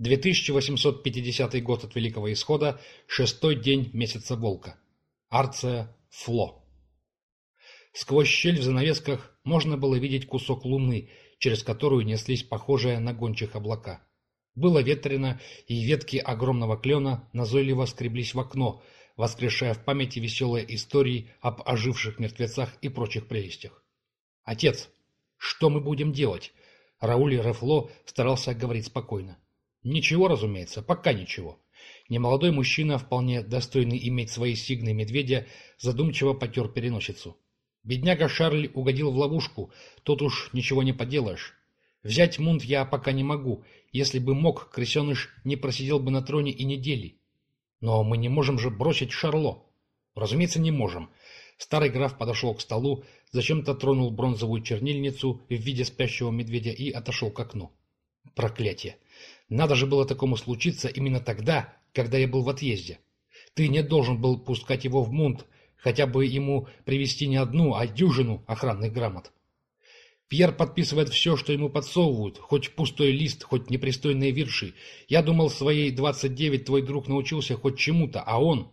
2850 год от Великого Исхода, шестой день месяца Волка. Арция Фло. Сквозь щель в занавесках можно было видеть кусок луны, через которую неслись похожие на гончих облака. Было ветрено, и ветки огромного клена назойливо скреблись в окно, воскрешая в памяти веселые истории об оживших мертвецах и прочих прелестях. «Отец, что мы будем делать?» Рауль Рефло старался говорить спокойно. Ничего, разумеется, пока ничего. Немолодой мужчина, вполне достойный иметь свои сигны медведя, задумчиво потер переносицу. Бедняга Шарль угодил в ловушку, тут уж ничего не поделаешь. Взять мунт я пока не могу, если бы мог, крысеныш не просидел бы на троне и недели. Но мы не можем же бросить Шарло. Разумеется, не можем. Старый граф подошел к столу, зачем-то тронул бронзовую чернильницу в виде спящего медведя и отошел к окну. Проклятие! Надо же было такому случиться именно тогда, когда я был в отъезде. Ты не должен был пускать его в мунт, хотя бы ему привести не одну, а дюжину охранных грамот. Пьер подписывает все, что ему подсовывают, хоть пустой лист, хоть непристойные вирши. Я думал, своей двадцать девять твой друг научился хоть чему-то, а он...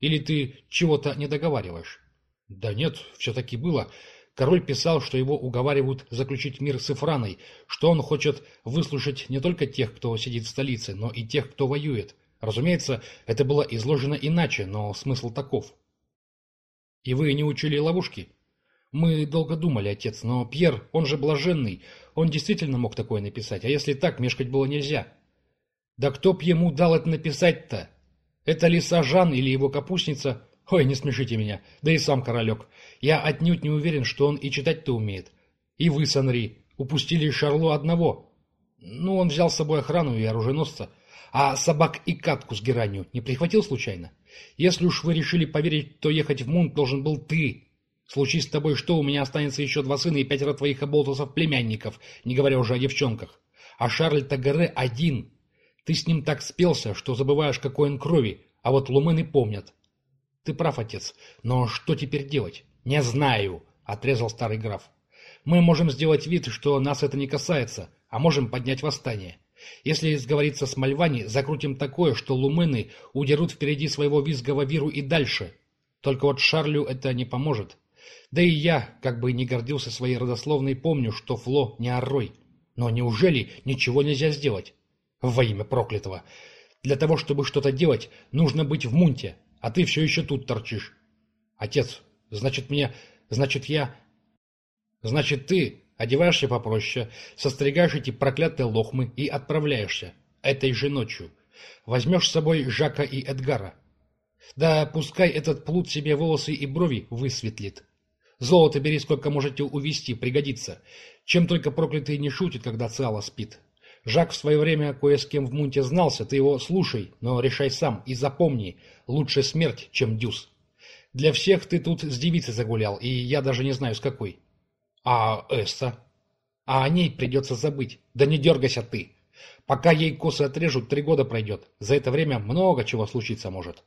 Или ты чего-то не договариваешь? Да нет, все-таки было. Король писал, что его уговаривают заключить мир с Ифраной, что он хочет выслушать не только тех, кто сидит в столице, но и тех, кто воюет. Разумеется, это было изложено иначе, но смысл таков. И вы не учили ловушки? Мы долго думали, отец, но Пьер, он же блаженный, он действительно мог такое написать, а если так, мешкать было нельзя. Да кто б ему дал это написать-то? Это ли Сажан или его капустница? Ой, не смешите меня, да и сам королек. Я отнюдь не уверен, что он и читать-то умеет. И вы, Санри, упустили Шарло одного. Ну, он взял с собой охрану и оруженосца. А собак и катку с геранью не прихватил случайно? Если уж вы решили поверить, то ехать в Мунт должен был ты. Случись с тобой что, у меня останется еще два сына и пятеро твоих оболтусов-племянников, не говоря уже о девчонках. А Шарль Тагаре один. Ты с ним так спелся, что забываешь, какой он крови, а вот лумены помнят. Ты прав, отец, но что теперь делать? «Не знаю», — отрезал старый граф. «Мы можем сделать вид, что нас это не касается, а можем поднять восстание. Если сговориться с Мальвани, закрутим такое, что лумены удерут впереди своего визгого виру и дальше. Только вот Шарлю это не поможет. Да и я, как бы не гордился своей родословной, помню, что Фло не Оррой. Но неужели ничего нельзя сделать? Во имя проклятого! Для того, чтобы что-то делать, нужно быть в мунте, а ты все еще тут торчишь. Отец, Значит, мне... Значит, я... Значит, ты одеваешься попроще, состригаешь эти проклятые лохмы и отправляешься. Этой же ночью. Возьмешь с собой Жака и Эдгара. Да пускай этот плут себе волосы и брови высветлит. Золото бери сколько можете увести, пригодится. Чем только проклятый не шутит, когда Циала спит. Жак в свое время кое с кем в Мунте знался, ты его слушай, но решай сам и запомни, лучше смерть, чем дюс. Для всех ты тут с девицей загулял, и я даже не знаю, с какой. А Эста? А о ней придется забыть. Да не дергайся ты. Пока ей косы отрежут, три года пройдет. За это время много чего случиться может.